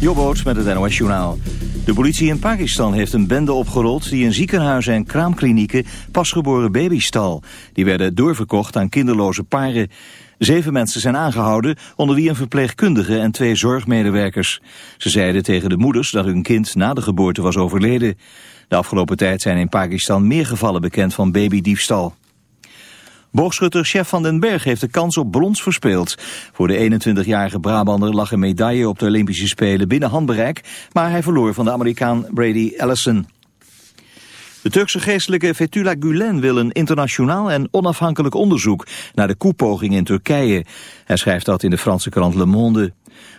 Jobboot met het NOS Journaal. De politie in Pakistan heeft een bende opgerold die in ziekenhuizen en kraamklinieken pasgeboren baby's stal. Die werden doorverkocht aan kinderloze paren. Zeven mensen zijn aangehouden, onder wie een verpleegkundige en twee zorgmedewerkers. Ze zeiden tegen de moeders dat hun kind na de geboorte was overleden. De afgelopen tijd zijn in Pakistan meer gevallen bekend van babydiefstal. Boogschutter Chef van den Berg heeft de kans op brons verspeeld. Voor de 21-jarige Brabander lag een medaille op de Olympische Spelen binnen handbereik, maar hij verloor van de Amerikaan Brady Ellison. De Turkse geestelijke Fethullah Gulen wil een internationaal en onafhankelijk onderzoek naar de koepoging in Turkije. Hij schrijft dat in de Franse krant Le Monde.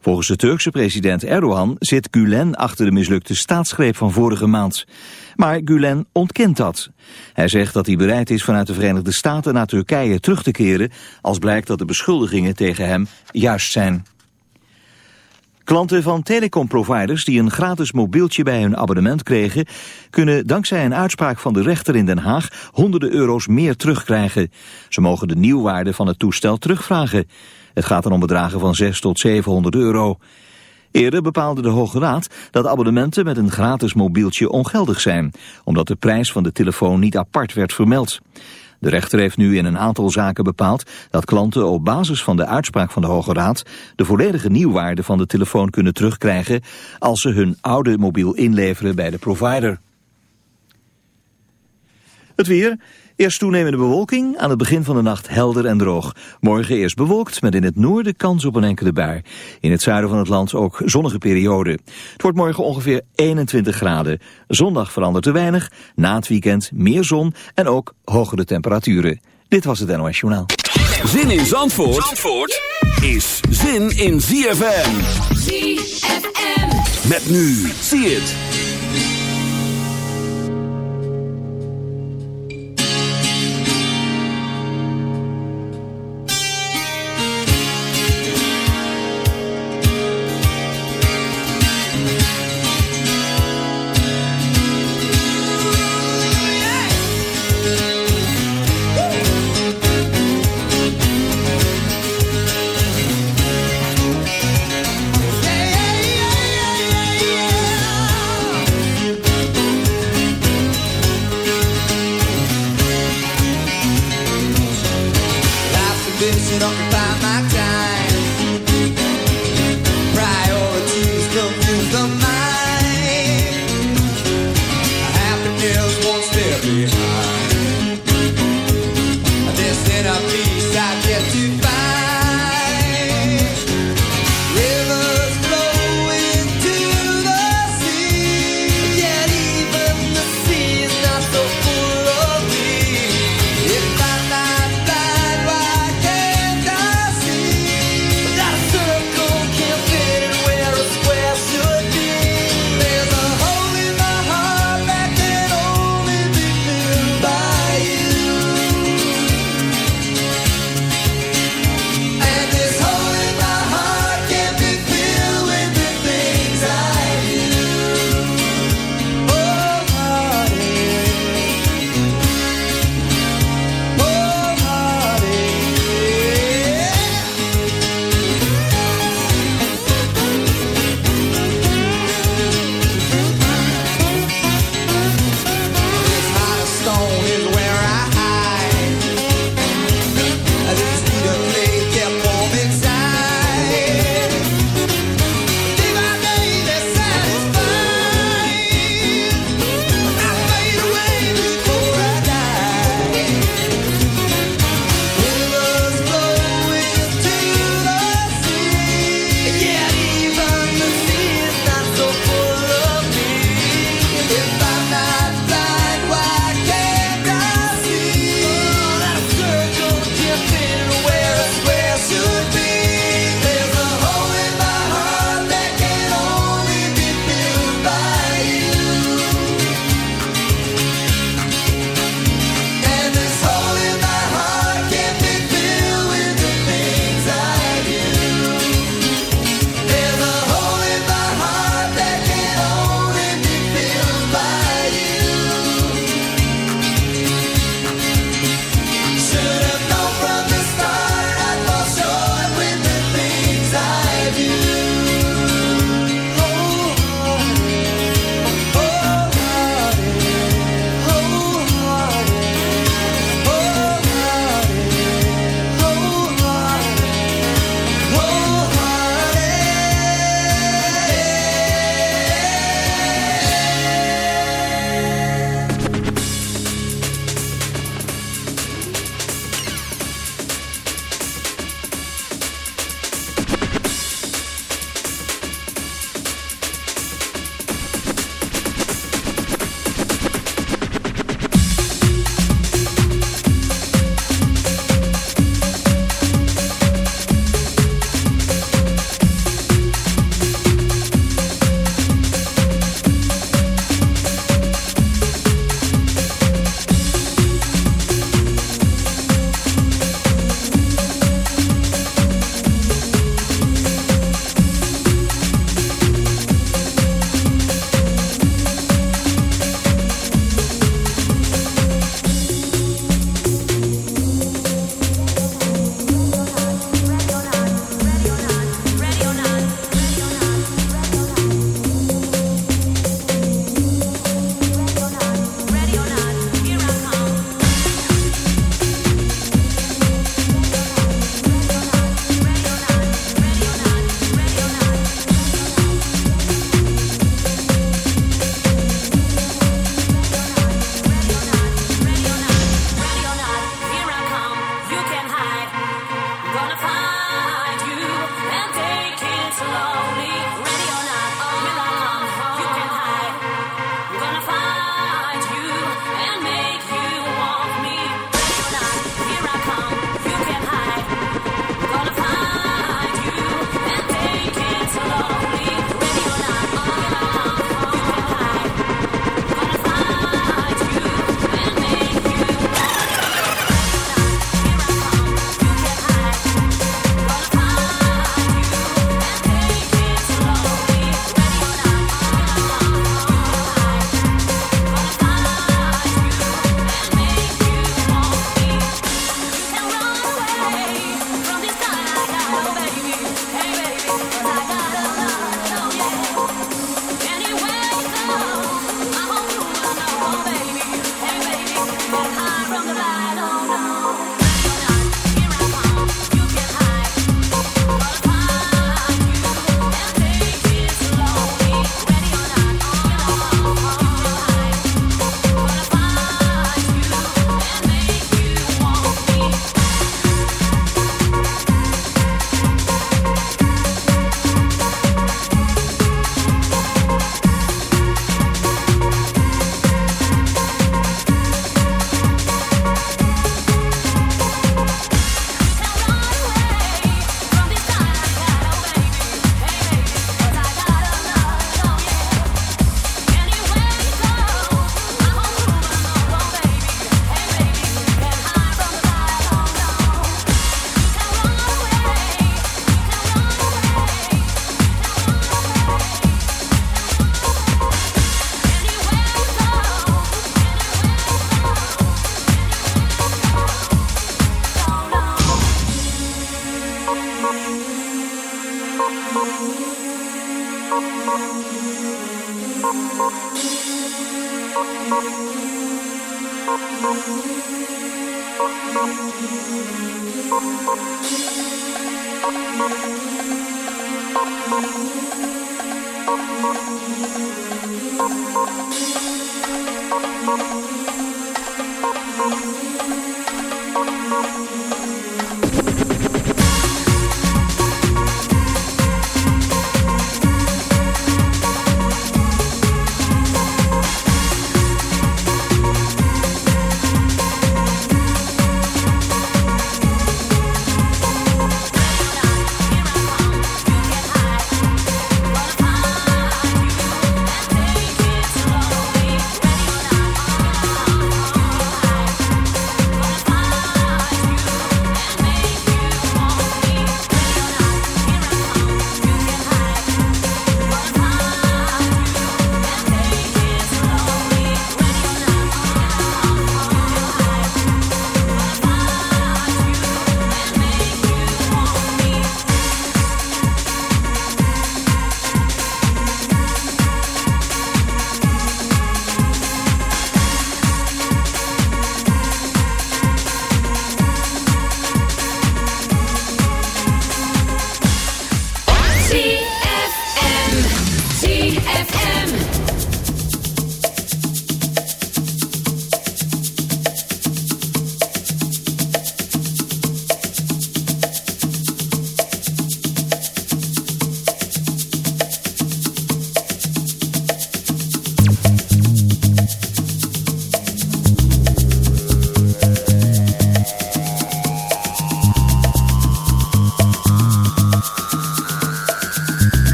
Volgens de Turkse president Erdogan zit Gulen achter de mislukte staatsgreep van vorige maand. Maar Gulen ontkent dat. Hij zegt dat hij bereid is vanuit de Verenigde Staten naar Turkije terug te keren als blijkt dat de beschuldigingen tegen hem juist zijn. Klanten van telecomproviders die een gratis mobieltje bij hun abonnement kregen... kunnen dankzij een uitspraak van de rechter in Den Haag honderden euro's meer terugkrijgen. Ze mogen de nieuwwaarde van het toestel terugvragen. Het gaat dan om bedragen van 6 tot 700 euro. Eerder bepaalde de Hoge Raad dat abonnementen met een gratis mobieltje ongeldig zijn, omdat de prijs van de telefoon niet apart werd vermeld. De rechter heeft nu in een aantal zaken bepaald dat klanten op basis van de uitspraak van de Hoge Raad de volledige nieuwwaarde van de telefoon kunnen terugkrijgen als ze hun oude mobiel inleveren bij de provider. Het weer. Eerst toenemende bewolking, aan het begin van de nacht helder en droog. Morgen eerst bewolkt, met in het noorden kans op een enkele bui. In het zuiden van het land ook zonnige periode. Het wordt morgen ongeveer 21 graden. Zondag verandert te weinig, na het weekend meer zon en ook hogere temperaturen. Dit was het NOS Journaal. Zin in Zandvoort, Zandvoort is zin in ZFM. ZFM. Met nu, zie het.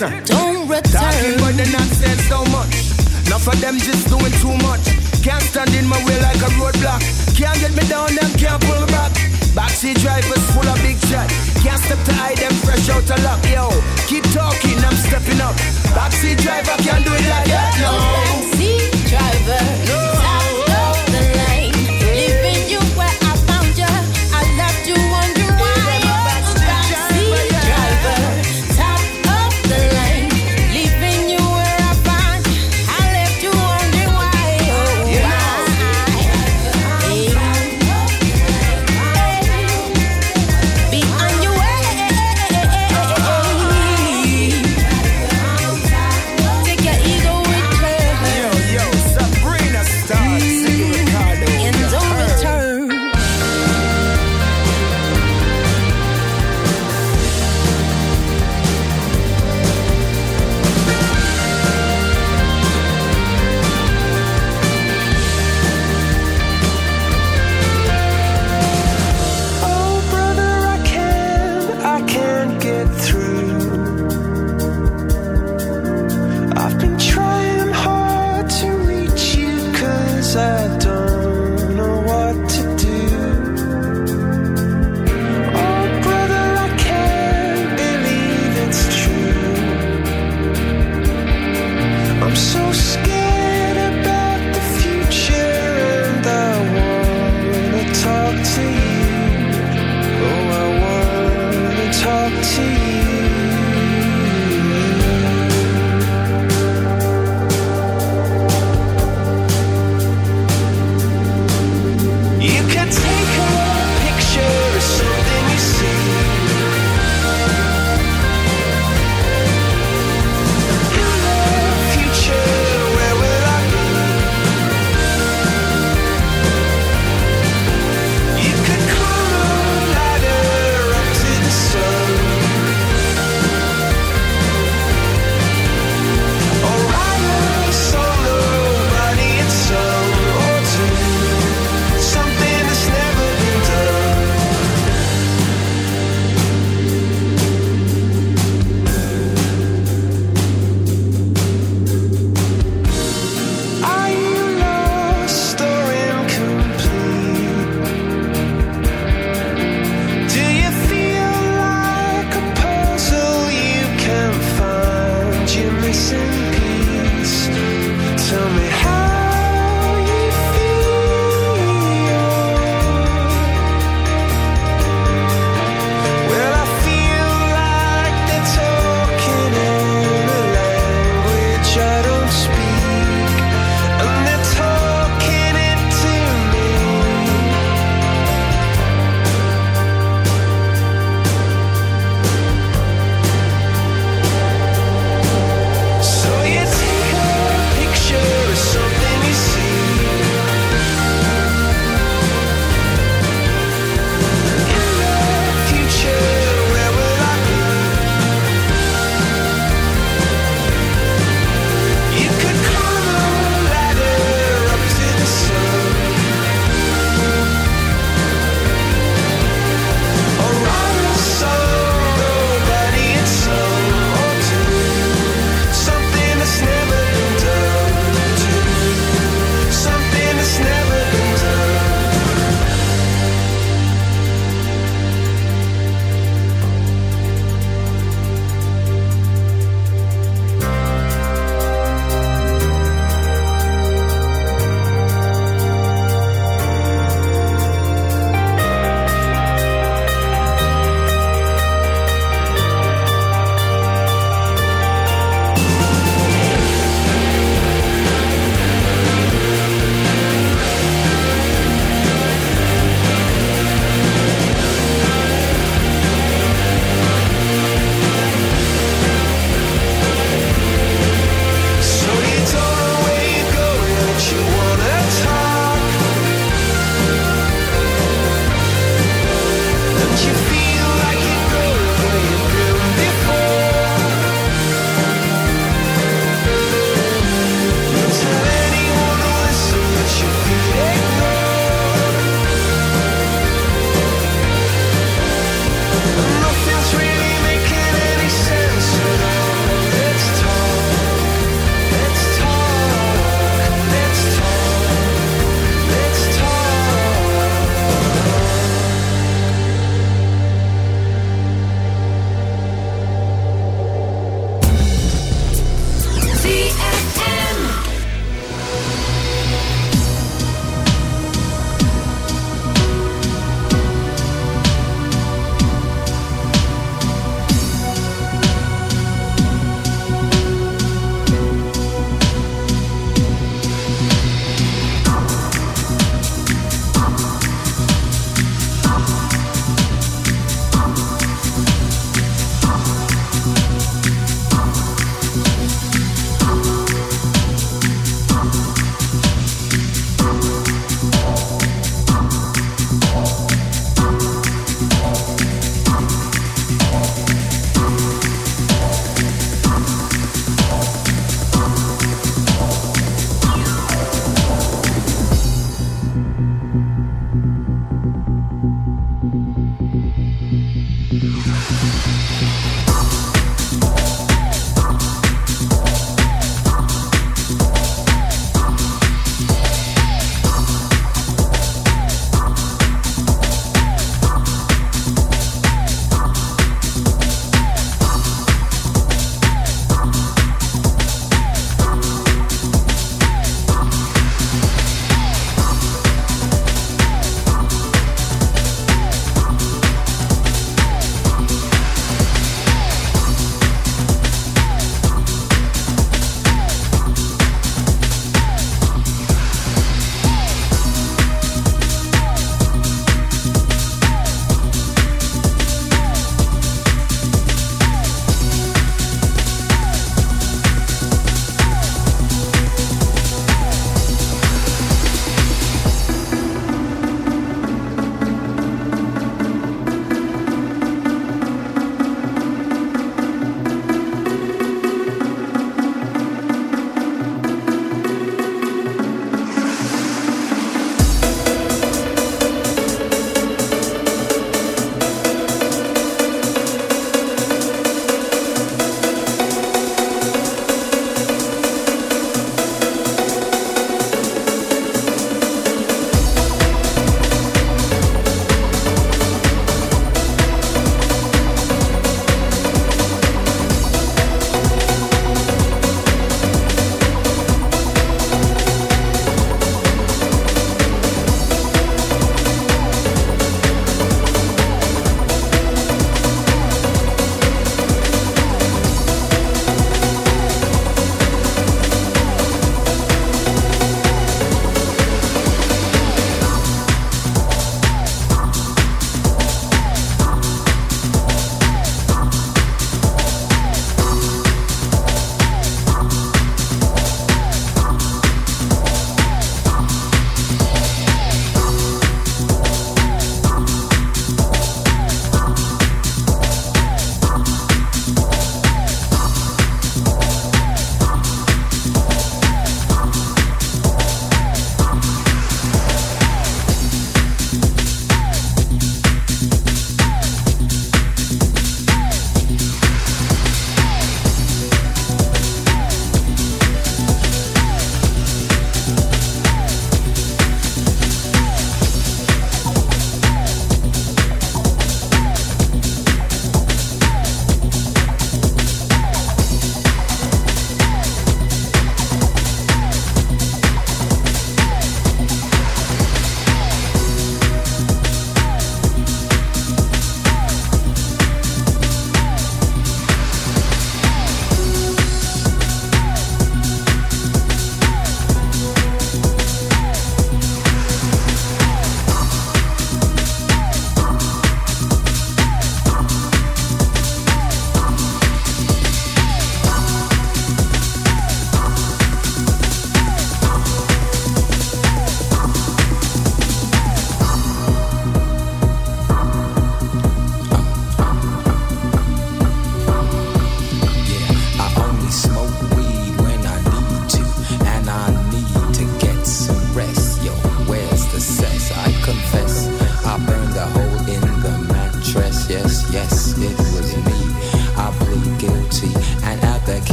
Don't return. Talking but they're not saying so much. Enough of them just doing too much. Can't stand in my way like a roadblock. Can't get me down, them can't pull me back. Backseat drivers full of big chat. Can't step to hide them fresh out of luck. Yo, keep talking, I'm stepping up. Backseat driver can't do it like that. No. Backseat driver. No.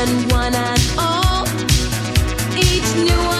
and one and all. Each new one.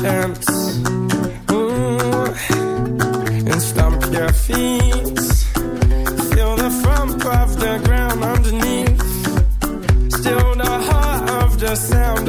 chance Ooh. Mm. And stomp your feet. Feel the thump of the ground underneath. Still the heart of the sound